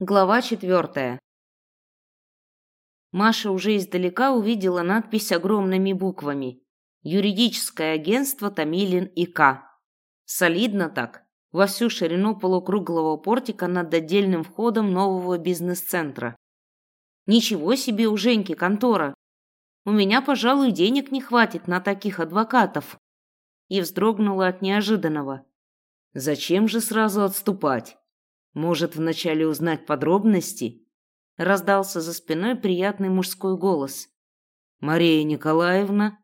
Глава четвертая. Маша уже издалека увидела надпись огромными буквами «Юридическое агентство Томилин и К». Солидно так, во всю ширину полукруглого портика над отдельным входом нового бизнес-центра. Ничего себе у Женьки контора. У меня, пожалуй, денег не хватит на таких адвокатов. И вздрогнула от неожиданного. Зачем же сразу отступать? Может, вначале узнать подробности? Раздался за спиной приятный мужской голос. Мария Николаевна?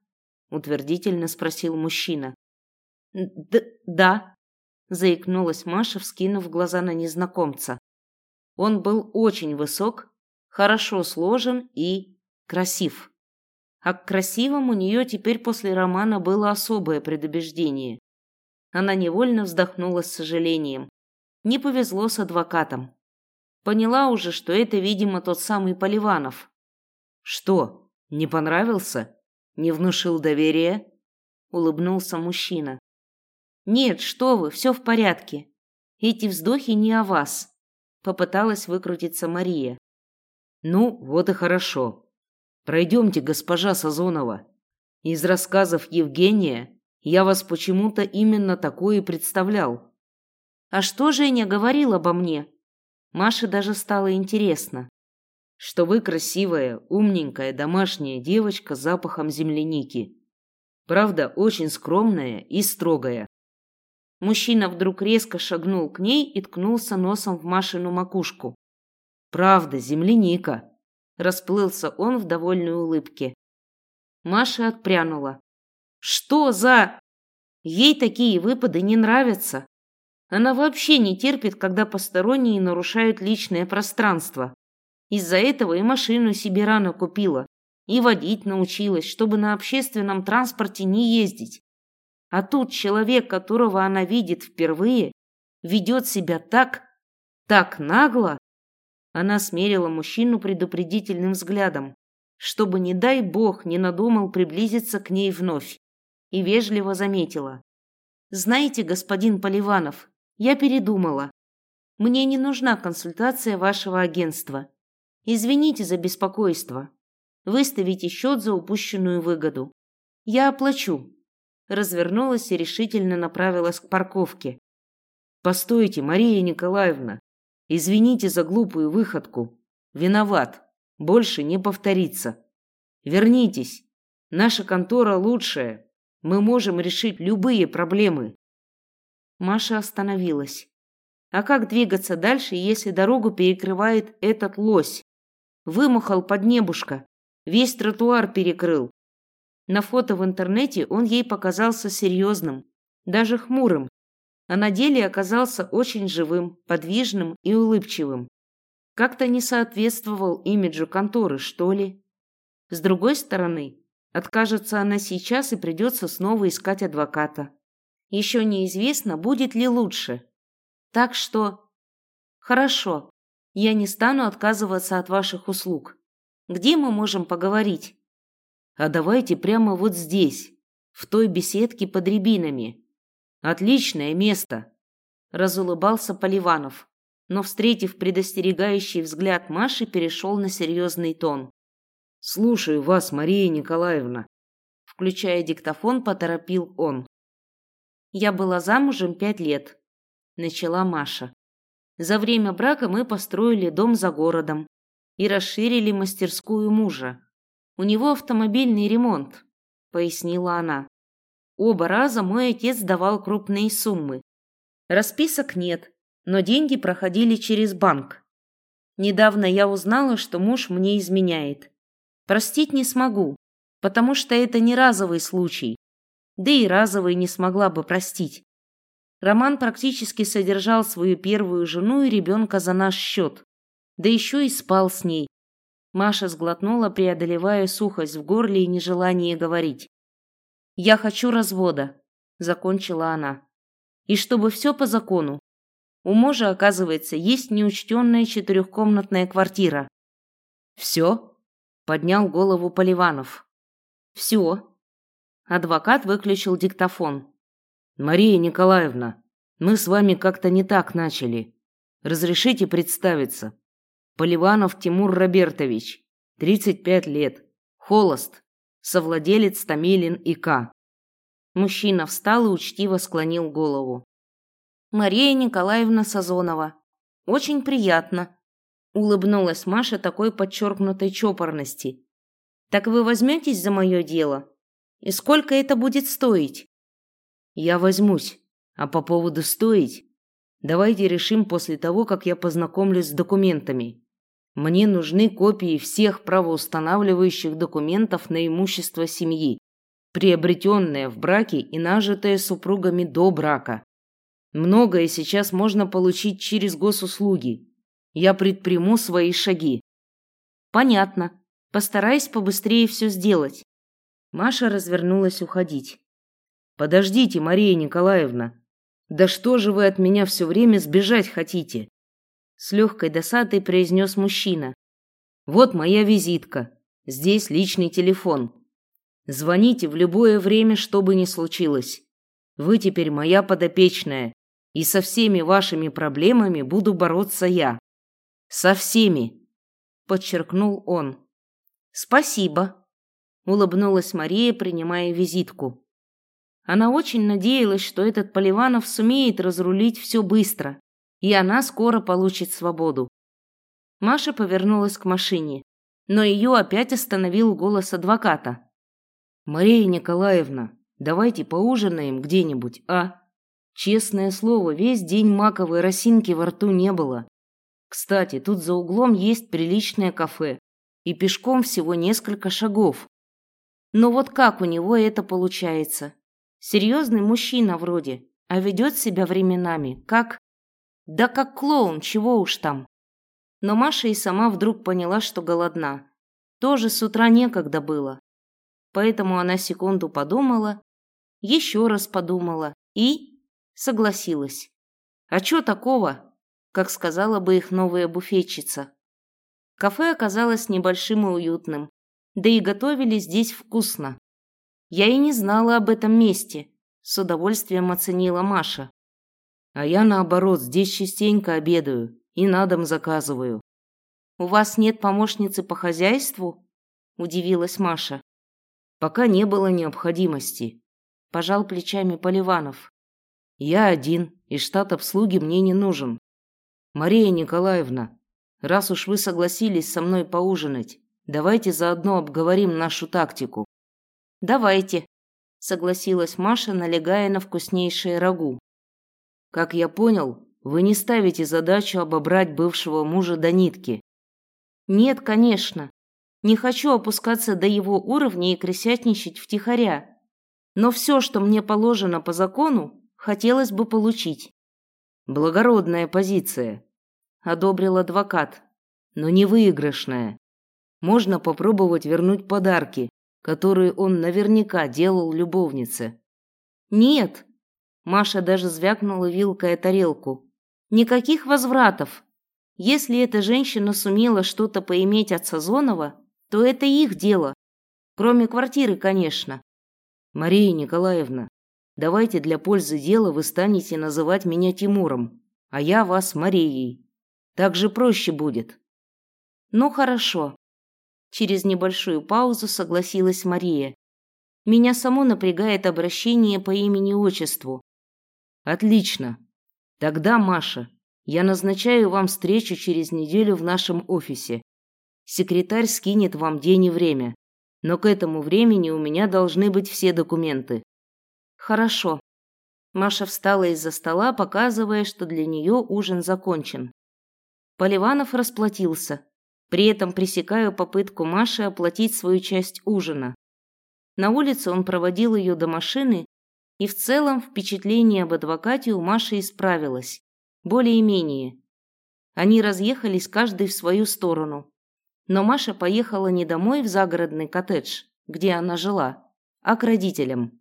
Утвердительно спросил мужчина. Д да, заикнулась Маша, вскинув глаза на незнакомца. Он был очень высок, хорошо сложен и красив. А к красивому у нее теперь после романа было особое предубеждение. Она невольно вздохнула с сожалением. Не повезло с адвокатом. Поняла уже, что это, видимо, тот самый Поливанов. Что, не понравился? Не внушил доверия? Улыбнулся мужчина. Нет, что вы, все в порядке. Эти вздохи не о вас. Попыталась выкрутиться Мария. Ну, вот и хорошо. Пройдемте, госпожа Сазонова. Из рассказов Евгения я вас почему-то именно такое и представлял. А что Женя говорил обо мне? Маше даже стало интересно. Что вы красивая, умненькая, домашняя девочка с запахом земляники. Правда, очень скромная и строгая. Мужчина вдруг резко шагнул к ней и ткнулся носом в Машину макушку. Правда, земляника. Расплылся он в довольной улыбке. Маша отпрянула. Что за... Ей такие выпады не нравятся. Она вообще не терпит, когда посторонние нарушают личное пространство. Из-за этого и машину себе рано купила, и водить научилась, чтобы на общественном транспорте не ездить. А тут человек, которого она видит впервые, ведет себя так, так нагло. Она смерила мужчину предупредительным взглядом, чтобы, не дай бог, не надумал приблизиться к ней вновь, и вежливо заметила. «Знаете, господин Поливанов, я передумала. Мне не нужна консультация вашего агентства. Извините за беспокойство. Выставите счет за упущенную выгоду. Я оплачу. Развернулась и решительно направилась к парковке. Постойте, Мария Николаевна. Извините за глупую выходку. Виноват. Больше не повторится. Вернитесь. Наша контора лучшая. Мы можем решить любые проблемы. Маша остановилась. А как двигаться дальше, если дорогу перекрывает этот лось? Вымахал под небушка, весь тротуар перекрыл. На фото в интернете он ей показался серьезным, даже хмурым, а на деле оказался очень живым, подвижным и улыбчивым. Как-то не соответствовал имиджу конторы, что ли. С другой стороны, откажется она сейчас и придется снова искать адвоката. Еще неизвестно, будет ли лучше. Так что... Хорошо, я не стану отказываться от ваших услуг. Где мы можем поговорить? А давайте прямо вот здесь, в той беседке под рябинами. Отличное место. Разулыбался Поливанов, но, встретив предостерегающий взгляд Маши, перешел на серьезный тон. «Слушаю вас, Мария Николаевна», включая диктофон, поторопил он. Я была замужем пять лет, начала Маша. За время брака мы построили дом за городом и расширили мастерскую мужа. У него автомобильный ремонт, пояснила она. Оба раза мой отец давал крупные суммы. Расписок нет, но деньги проходили через банк. Недавно я узнала, что муж мне изменяет. Простить не смогу, потому что это не разовый случай да и разовой не смогла бы простить. Роман практически содержал свою первую жену и ребенка за наш счет, да еще и спал с ней. Маша сглотнула, преодолевая сухость в горле и нежелание говорить. «Я хочу развода», – закончила она. «И чтобы все по закону. У мужа, оказывается, есть неучтенная четырехкомнатная квартира». «Все?» – поднял голову Поливанов. «Все», Адвокат выключил диктофон. «Мария Николаевна, мы с вами как-то не так начали. Разрешите представиться. Поливанов Тимур Робертович, 35 лет, холост, совладелец Томилин и К. Мужчина встал и учтиво склонил голову. Мария Николаевна Сазонова. Очень приятно. Улыбнулась Маша такой подчеркнутой чопорности. Так вы возьметесь за мое дело? И сколько это будет стоить? Я возьмусь. А по поводу стоить, давайте решим после того, как я познакомлюсь с документами. Мне нужны копии всех правоустанавливающих документов на имущество семьи, приобретенное в браке и нажитое супругами до брака. Многое сейчас можно получить через госуслуги. Я предприму свои шаги. Понятно. Постараюсь побыстрее все сделать. Маша развернулась уходить. Подождите, Мария Николаевна. Да что же вы от меня все время сбежать хотите? С легкой досадой произнес мужчина. Вот моя визитка. Здесь личный телефон. Звоните в любое время, что бы ни случилось. Вы теперь моя подопечная, и со всеми вашими проблемами буду бороться я. Со всеми, подчеркнул он. Спасибо, улыбнулась Мария, принимая визитку. Она очень надеялась, что этот Поливанов сумеет разрулить все быстро, и она скоро получит свободу. Маша повернулась к машине, но ее опять остановил голос адвоката. «Мария Николаевна, давайте поужинаем где-нибудь, а? Честное слово, весь день маковой росинки во рту не было. Кстати, тут за углом есть приличное кафе, и пешком всего несколько шагов. Но вот как у него это получается? Серьезный мужчина вроде, а ведет себя временами как... Да как клоун, чего уж там. Но Маша и сама вдруг поняла, что голодна. Тоже с утра некогда было. Поэтому она секунду подумала, еще раз подумала и согласилась. А что такого, как сказала бы их новая буфетчица. Кафе оказалось небольшим и уютным, да и готовили здесь вкусно. Я и не знала об этом месте, с удовольствием оценила Маша. А я наоборот, здесь частенько обедаю и на дом заказываю. У вас нет помощницы по хозяйству? удивилась Маша. Пока не было необходимости. Пожал плечами Поливанов. Я один, и штат обслуги мне не нужен. Мария Николаевна, раз уж вы согласились со мной поужинать, давайте заодно обговорим нашу тактику. Давайте, согласилась Маша, налегая на вкуснейшее рагу. Как я понял, вы не ставите задачу обобрать бывшего мужа до нитки. Нет, конечно. Не хочу опускаться до его уровня и крысятничать втихаря. Но все, что мне положено по закону, хотелось бы получить. Благородная позиция, одобрил адвокат, но не выигрышная. Можно попробовать вернуть подарки, которые он наверняка делал любовнице. Нет, Маша даже звякнула вилкой о тарелку. Никаких возвратов. Если эта женщина сумела что-то поиметь от Сазонова, то это их дело. Кроме квартиры, конечно. Мария Николаевна, давайте для пользы дела вы станете называть меня Тимуром, а я вас Марией. Так же проще будет. Ну хорошо. Через небольшую паузу согласилась Мария. Меня само напрягает обращение по имени-отчеству. Отлично. Тогда, Маша, я назначаю вам встречу через неделю в нашем офисе. Секретарь скинет вам день и время. Но к этому времени у меня должны быть все документы. Хорошо. Маша встала из-за стола, показывая, что для нее ужин закончен. Поливанов расплатился, при этом пресекая попытку Маши оплатить свою часть ужина. На улице он проводил ее до машины, и в целом впечатление об адвокате у Маши исправилось, более-менее. Они разъехались каждый в свою сторону. Но Маша поехала не домой в загородный коттедж, где она жила, а к родителям.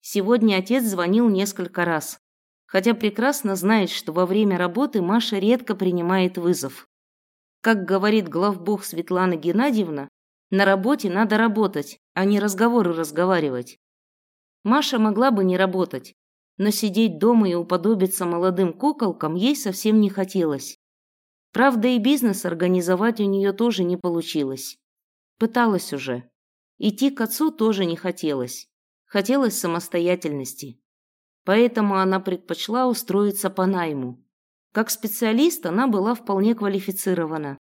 Сегодня отец звонил несколько раз, хотя прекрасно знает, что во время работы Маша редко принимает вызов. Как говорит главбух Светлана Геннадьевна, на работе надо работать, а не разговоры разговаривать. Маша могла бы не работать, но сидеть дома и уподобиться молодым куколкам ей совсем не хотелось. Правда, и бизнес организовать у нее тоже не получилось. Пыталась уже. Идти к отцу тоже не хотелось. Хотелось самостоятельности. Поэтому она предпочла устроиться по найму. Как специалист она была вполне квалифицирована.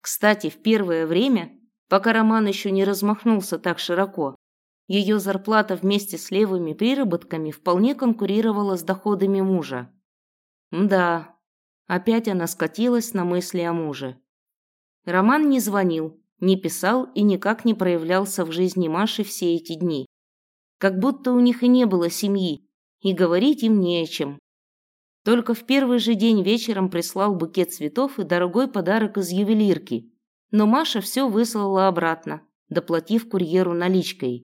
Кстати, в первое время, пока Роман еще не размахнулся так широко, ее зарплата вместе с левыми приработками вполне конкурировала с доходами мужа. Да, опять она скатилась на мысли о муже. Роман не звонил, не писал и никак не проявлялся в жизни Маши все эти дни. Как будто у них и не было семьи, и говорить им не о чем. Только в первый же день вечером прислал букет цветов и дорогой подарок из ювелирки, но Маша все выслала обратно, доплатив курьеру наличкой.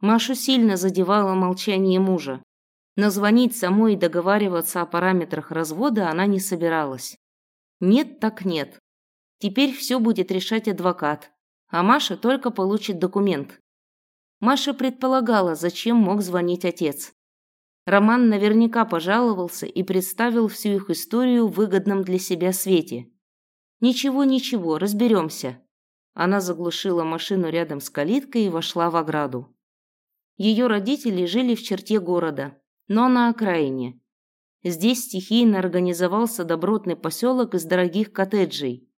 Машу сильно задевало молчание мужа, но звонить самой и договариваться о параметрах развода она не собиралась. Нет так нет. Теперь все будет решать адвокат, а Маша только получит документ. Маша предполагала, зачем мог звонить отец. Роман наверняка пожаловался и представил всю их историю в выгодном для себя свете. «Ничего, ничего, разберемся». Она заглушила машину рядом с калиткой и вошла в ограду. Ее родители жили в черте города, но на окраине. Здесь стихийно организовался добротный поселок из дорогих коттеджей.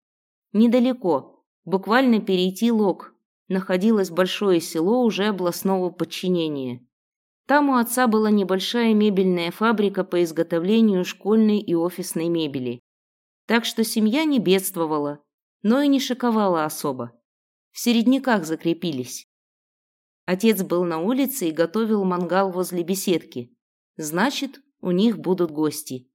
Недалеко, буквально перейти лог, находилось большое село уже областного подчинения. Там у отца была небольшая мебельная фабрика по изготовлению школьной и офисной мебели. Так что семья не бедствовала, но и не шиковала особо. В середняках закрепились. Отец был на улице и готовил мангал возле беседки. Значит, у них будут гости.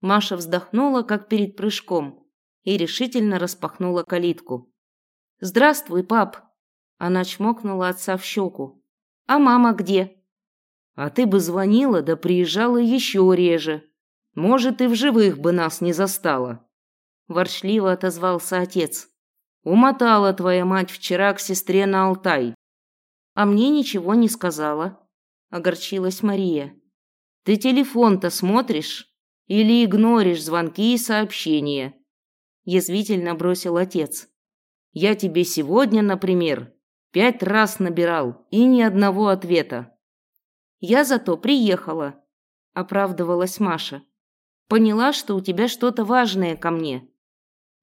Маша вздохнула, как перед прыжком, и решительно распахнула калитку. «Здравствуй, пап!» Она чмокнула отца в щеку. «А мама где?» А ты бы звонила, да приезжала еще реже. Может, и в живых бы нас не застала. Ворчливо отозвался отец. Умотала твоя мать вчера к сестре на Алтай. А мне ничего не сказала. Огорчилась Мария. Ты телефон-то смотришь? Или игноришь звонки и сообщения? Язвительно бросил отец. Я тебе сегодня, например, пять раз набирал и ни одного ответа. Я зато приехала, оправдывалась Маша. Поняла, что у тебя что-то важное ко мне.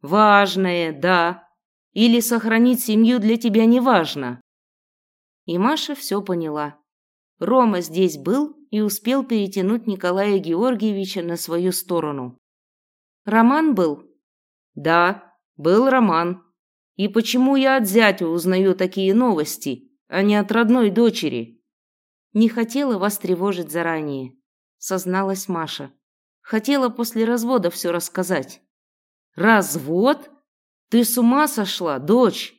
Важное, да. Или сохранить семью для тебя не важно. И Маша все поняла. Рома здесь был и успел перетянуть Николая Георгиевича на свою сторону. Роман был? Да, был Роман. И почему я от зятя узнаю такие новости, а не от родной дочери? Не хотела вас тревожить заранее, созналась Маша. Хотела после развода все рассказать. Развод? Ты с ума сошла, дочь?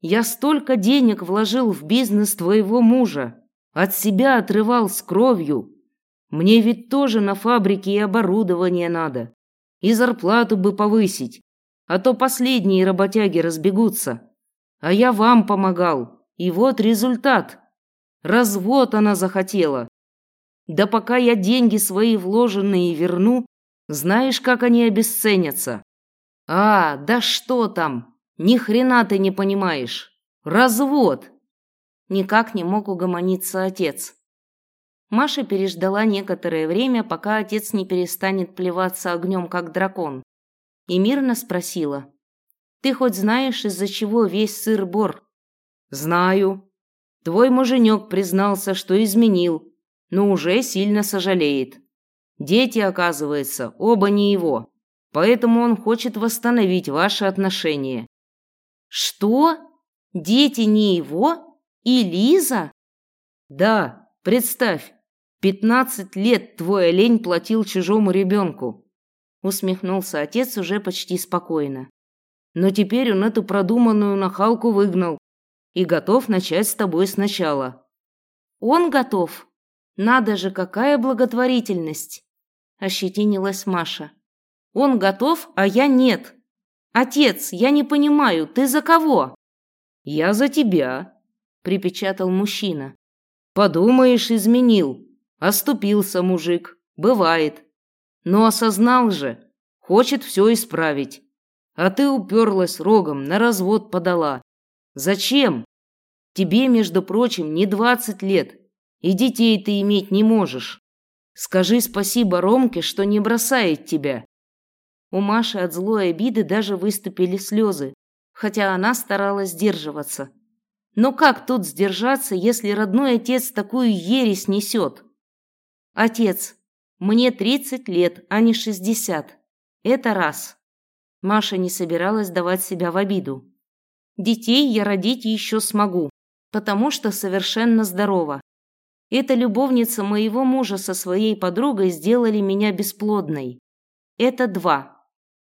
Я столько денег вложил в бизнес твоего мужа, от себя отрывал с кровью. Мне ведь тоже на фабрике и оборудование надо. И зарплату бы повысить, а то последние работяги разбегутся. А я вам помогал, и вот результат. Развод она захотела. Да пока я деньги свои вложенные верну, знаешь, как они обесценятся? А, да что там? Ни хрена ты не понимаешь. Развод. Никак не мог угомониться отец. Маша переждала некоторое время, пока отец не перестанет плеваться огнем, как дракон. И мирно спросила. «Ты хоть знаешь, из-за чего весь сыр-бор?» «Знаю», Твой муженек признался, что изменил, но уже сильно сожалеет. Дети, оказывается, оба не его, поэтому он хочет восстановить ваши отношения. Что? Дети не его? И Лиза? Да, представь, пятнадцать лет твой олень платил чужому ребенку. Усмехнулся отец уже почти спокойно. Но теперь он эту продуманную нахалку выгнал и готов начать с тобой сначала. Он готов. Надо же, какая благотворительность, ощетинилась Маша. Он готов, а я нет. Отец, я не понимаю, ты за кого? Я за тебя, припечатал мужчина. Подумаешь, изменил. Оступился мужик, бывает. Но осознал же, хочет все исправить. А ты уперлась рогом, на развод подала. Зачем? Тебе, между прочим, не двадцать лет, и детей ты иметь не можешь. Скажи спасибо Ромке, что не бросает тебя. У Маши от злой обиды даже выступили слезы, хотя она старалась сдерживаться. Но как тут сдержаться, если родной отец такую ересь несет? Отец, мне 30 лет, а не 60. Это раз. Маша не собиралась давать себя в обиду. Детей я родить еще смогу, потому что совершенно здорова. Эта любовница моего мужа со своей подругой сделали меня бесплодной. Это два.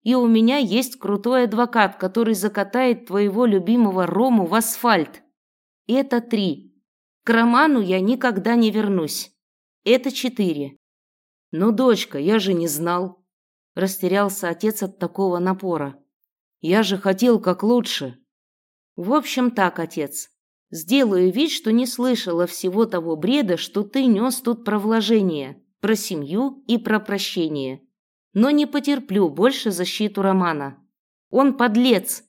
И у меня есть крутой адвокат, который закатает твоего любимого Рому в асфальт. Это три. К Роману я никогда не вернусь. Это четыре. Ну, дочка, я же не знал. Растерялся отец от такого напора. Я же хотел как лучше. В общем так, отец. Сделаю вид, что не слышала всего того бреда, что ты нес тут про вложение, про семью и про прощение. Но не потерплю больше защиту Романа. Он подлец.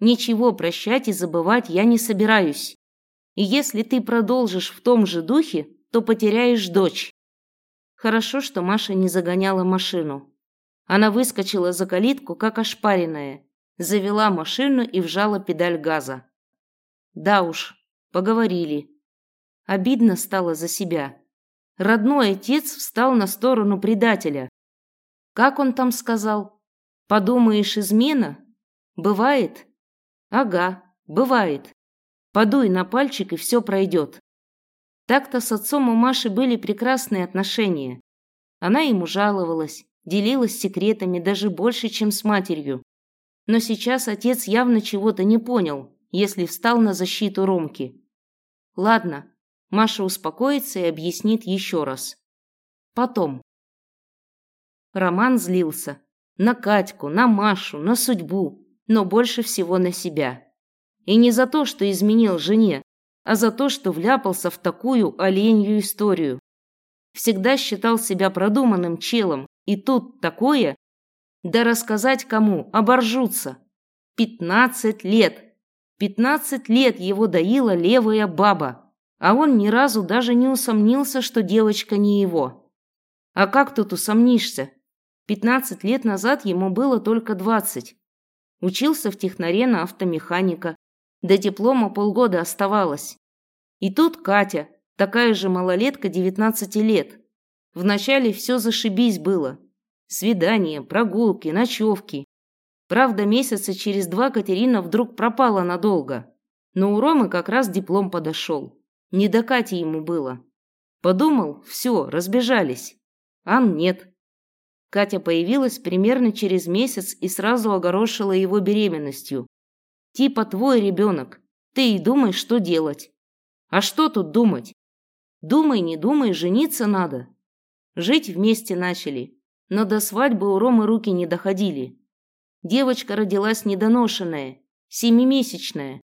Ничего прощать и забывать я не собираюсь. И если ты продолжишь в том же духе, то потеряешь дочь. Хорошо, что Маша не загоняла машину. Она выскочила за калитку, как ошпаренная, завела машину и вжала педаль газа. Да уж, Поговорили. Обидно стало за себя. Родной отец встал на сторону предателя. Как он там сказал? Подумаешь, измена? Бывает? Ага, бывает. Подуй на пальчик, и все пройдет. Так-то с отцом у Маши были прекрасные отношения. Она ему жаловалась, делилась секретами даже больше, чем с матерью. Но сейчас отец явно чего-то не понял если встал на защиту Ромки. Ладно, Маша успокоится и объяснит еще раз. Потом. Роман злился. На Катьку, на Машу, на судьбу, но больше всего на себя. И не за то, что изменил жене, а за то, что вляпался в такую оленью историю. Всегда считал себя продуманным челом, и тут такое? Да рассказать кому, оборжутся. Пятнадцать лет, Пятнадцать лет его доила левая баба, а он ни разу даже не усомнился, что девочка не его. А как тут усомнишься? Пятнадцать лет назад ему было только двадцать. Учился в технаре на автомеханика. До диплома полгода оставалось. И тут Катя, такая же малолетка девятнадцати лет. Вначале все зашибись было. Свидания, прогулки, ночевки. Правда, месяца через два Катерина вдруг пропала надолго. Но у Ромы как раз диплом подошел. Не до Кати ему было. Подумал, все, разбежались. Ан нет. Катя появилась примерно через месяц и сразу огорошила его беременностью. Типа твой ребенок. Ты и думай, что делать. А что тут думать? Думай, не думай, жениться надо. Жить вместе начали, но до свадьбы у Ромы руки не доходили. Девочка родилась недоношенная, семимесячная.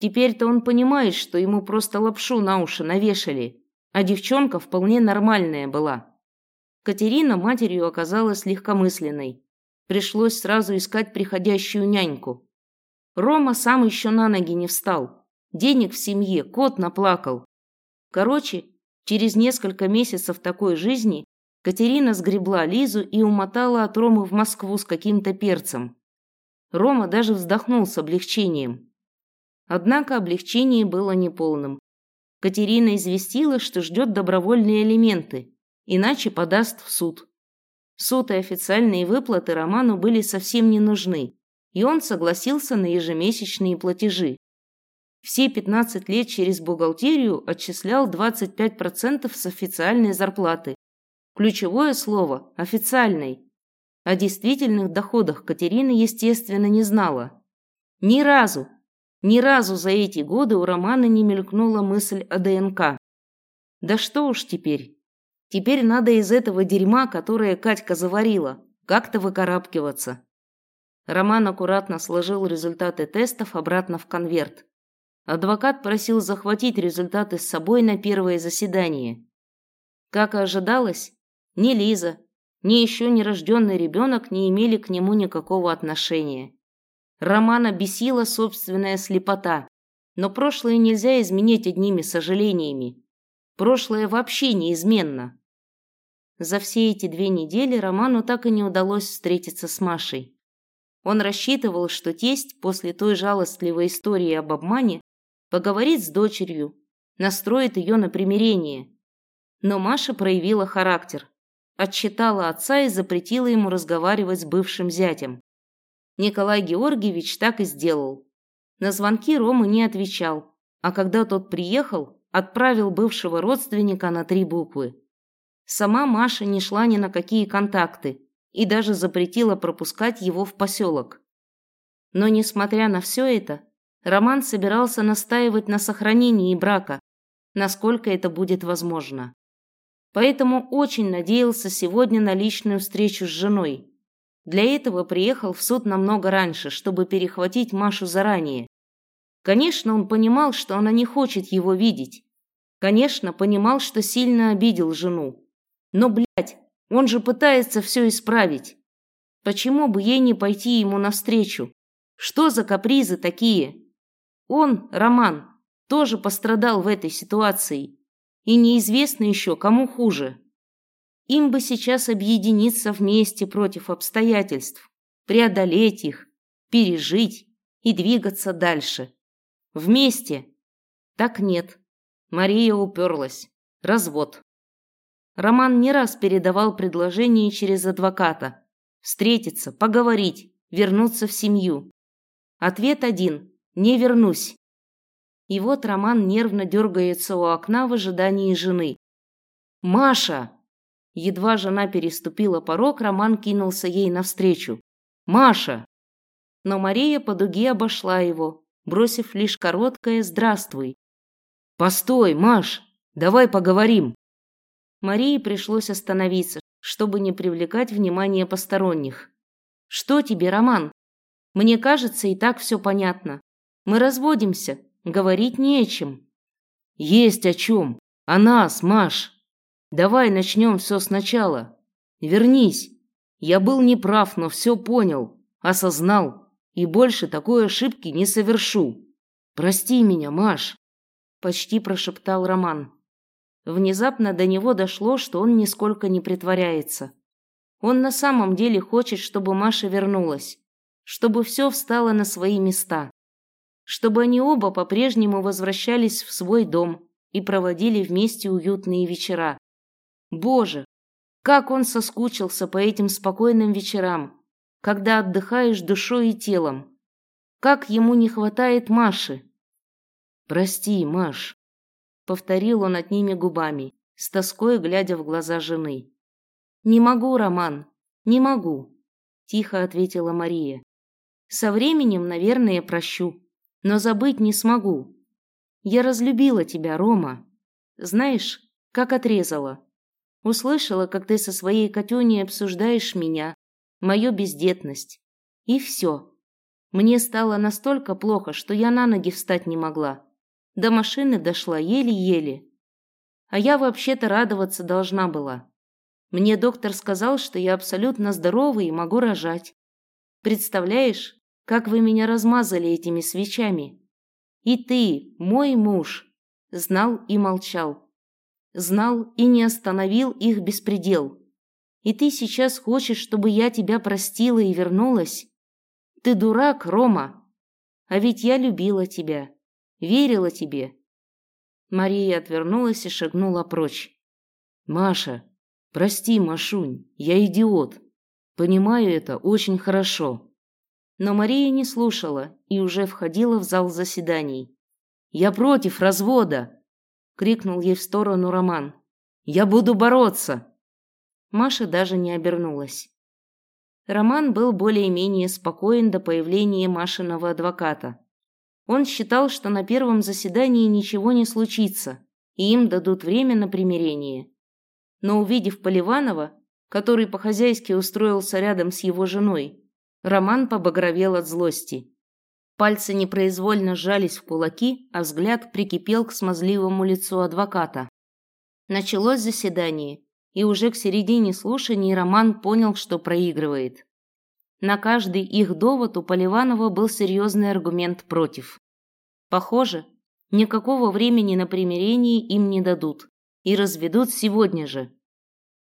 Теперь-то он понимает, что ему просто лапшу на уши навешали, а девчонка вполне нормальная была. Катерина матерью оказалась легкомысленной. Пришлось сразу искать приходящую няньку. Рома сам еще на ноги не встал. Денег в семье, кот наплакал. Короче, через несколько месяцев такой жизни Катерина сгребла Лизу и умотала от Ромы в Москву с каким-то перцем. Рома даже вздохнул с облегчением. Однако облегчение было неполным. Катерина известила, что ждет добровольные элементы, иначе подаст в суд. Суд и официальные выплаты Роману были совсем не нужны, и он согласился на ежемесячные платежи. Все 15 лет через бухгалтерию отчислял 25% с официальной зарплаты Ключевое слово – официальный. О действительных доходах Катерина, естественно, не знала. Ни разу, ни разу за эти годы у Романа не мелькнула мысль о ДНК. Да что уж теперь. Теперь надо из этого дерьма, которое Катька заварила, как-то выкарабкиваться. Роман аккуратно сложил результаты тестов обратно в конверт. Адвокат просил захватить результаты с собой на первое заседание. Как и ожидалось, ни Лиза, ни еще нерожденный ребенок не имели к нему никакого отношения. Романа бесила собственная слепота, но прошлое нельзя изменить одними сожалениями. Прошлое вообще неизменно. За все эти две недели Роману так и не удалось встретиться с Машей. Он рассчитывал, что тесть после той жалостливой истории об обмане поговорит с дочерью, настроит ее на примирение. Но Маша проявила характер, отчитала отца и запретила ему разговаривать с бывшим зятем. Николай Георгиевич так и сделал. На звонки Рома не отвечал, а когда тот приехал, отправил бывшего родственника на три буквы. Сама Маша не шла ни на какие контакты и даже запретила пропускать его в поселок. Но, несмотря на все это, Роман собирался настаивать на сохранении брака, насколько это будет возможно. Поэтому очень надеялся сегодня на личную встречу с женой. Для этого приехал в суд намного раньше, чтобы перехватить Машу заранее. Конечно, он понимал, что она не хочет его видеть. Конечно, понимал, что сильно обидел жену. Но, блядь, он же пытается все исправить. Почему бы ей не пойти ему навстречу? Что за капризы такие? Он, Роман, тоже пострадал в этой ситуации. И неизвестно еще, кому хуже. Им бы сейчас объединиться вместе против обстоятельств, преодолеть их, пережить и двигаться дальше. Вместе. Так нет. Мария уперлась. Развод. Роман не раз передавал предложение через адвоката. Встретиться, поговорить, вернуться в семью. Ответ один – не вернусь. И вот Роман нервно дергается у окна в ожидании жены. «Маша!» Едва жена переступила порог, Роман кинулся ей навстречу. «Маша!» Но Мария по дуге обошла его, бросив лишь короткое «здравствуй». «Постой, Маш, давай поговорим!» Марии пришлось остановиться, чтобы не привлекать внимание посторонних. «Что тебе, Роман? Мне кажется, и так все понятно. Мы разводимся, говорить не о чем». «Есть о чем. О нас, Маш!» Давай начнем все сначала. Вернись. Я был неправ, но все понял, осознал и больше такой ошибки не совершу. Прости меня, Маш, почти прошептал Роман. Внезапно до него дошло, что он нисколько не притворяется. Он на самом деле хочет, чтобы Маша вернулась, чтобы все встало на свои места, чтобы они оба по-прежнему возвращались в свой дом и проводили вместе уютные вечера. Боже, как он соскучился по этим спокойным вечерам, когда отдыхаешь душой и телом. Как ему не хватает Маши. Прости, Маш, повторил он от ними губами, с тоской глядя в глаза жены. Не могу, Роман, не могу, тихо ответила Мария. Со временем, наверное, прощу, но забыть не смогу. Я разлюбила тебя, Рома. Знаешь, как отрезала. Услышала, как ты со своей Катюней обсуждаешь меня, мою бездетность. И все. Мне стало настолько плохо, что я на ноги встать не могла. До машины дошла еле-еле. А я вообще-то радоваться должна была. Мне доктор сказал, что я абсолютно здорова и могу рожать. Представляешь, как вы меня размазали этими свечами? И ты, мой муж, знал и молчал знал и не остановил их беспредел. И ты сейчас хочешь, чтобы я тебя простила и вернулась? Ты дурак, Рома. А ведь я любила тебя, верила тебе. Мария отвернулась и шагнула прочь. Маша, прости, Машунь, я идиот. Понимаю это очень хорошо. Но Мария не слушала и уже входила в зал заседаний. Я против развода, крикнул ей в сторону Роман. Я буду бороться. Маша даже не обернулась. Роман был более-менее спокоен до появления Машиного адвоката. Он считал, что на первом заседании ничего не случится, и им дадут время на примирение. Но увидев Поливанова, который по-хозяйски устроился рядом с его женой, Роман побагровел от злости. Пальцы непроизвольно сжались в кулаки, а взгляд прикипел к смазливому лицу адвоката. Началось заседание, и уже к середине слушаний Роман понял, что проигрывает. На каждый их довод у Поливанова был серьезный аргумент против. Похоже, никакого времени на примирение им не дадут и разведут сегодня же.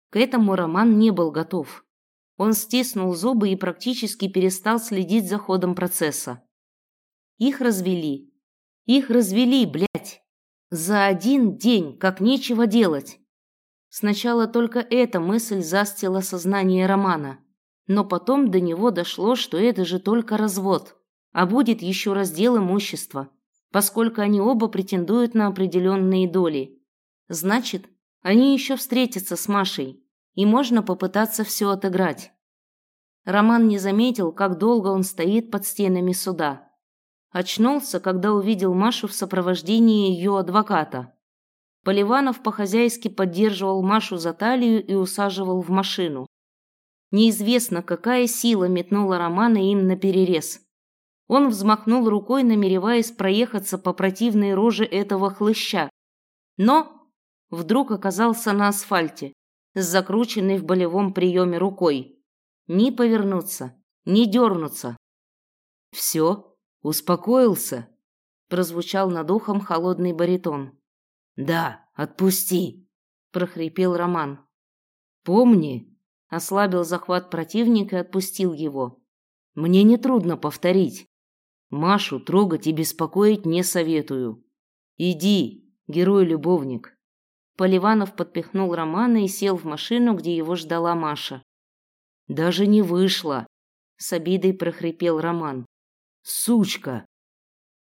К этому Роман не был готов. Он стиснул зубы и практически перестал следить за ходом процесса. Их развели. Их развели, блядь. За один день, как нечего делать. Сначала только эта мысль застила сознание Романа. Но потом до него дошло, что это же только развод, а будет еще раздел имущества, поскольку они оба претендуют на определенные доли. Значит, они еще встретятся с Машей, и можно попытаться все отыграть. Роман не заметил, как долго он стоит под стенами суда. Очнулся, когда увидел Машу в сопровождении ее адвоката. Поливанов по-хозяйски поддерживал Машу за талию и усаживал в машину. Неизвестно, какая сила метнула Романа им на перерез. Он взмахнул рукой, намереваясь проехаться по противной роже этого хлыща. Но вдруг оказался на асфальте, с закрученной в болевом приеме рукой. Ни повернуться, ни дернуться. «Все? Успокоился?» прозвучал над ухом холодный баритон. «Да, отпусти!» прохрипел Роман. «Помни, Ослабил захват противника и отпустил его. Мне нетрудно повторить. Машу трогать и беспокоить не советую. Иди, герой-любовник. Поливанов подпихнул Романа и сел в машину, где его ждала Маша. Даже не вышло, с обидой прохрипел Роман. Сучка,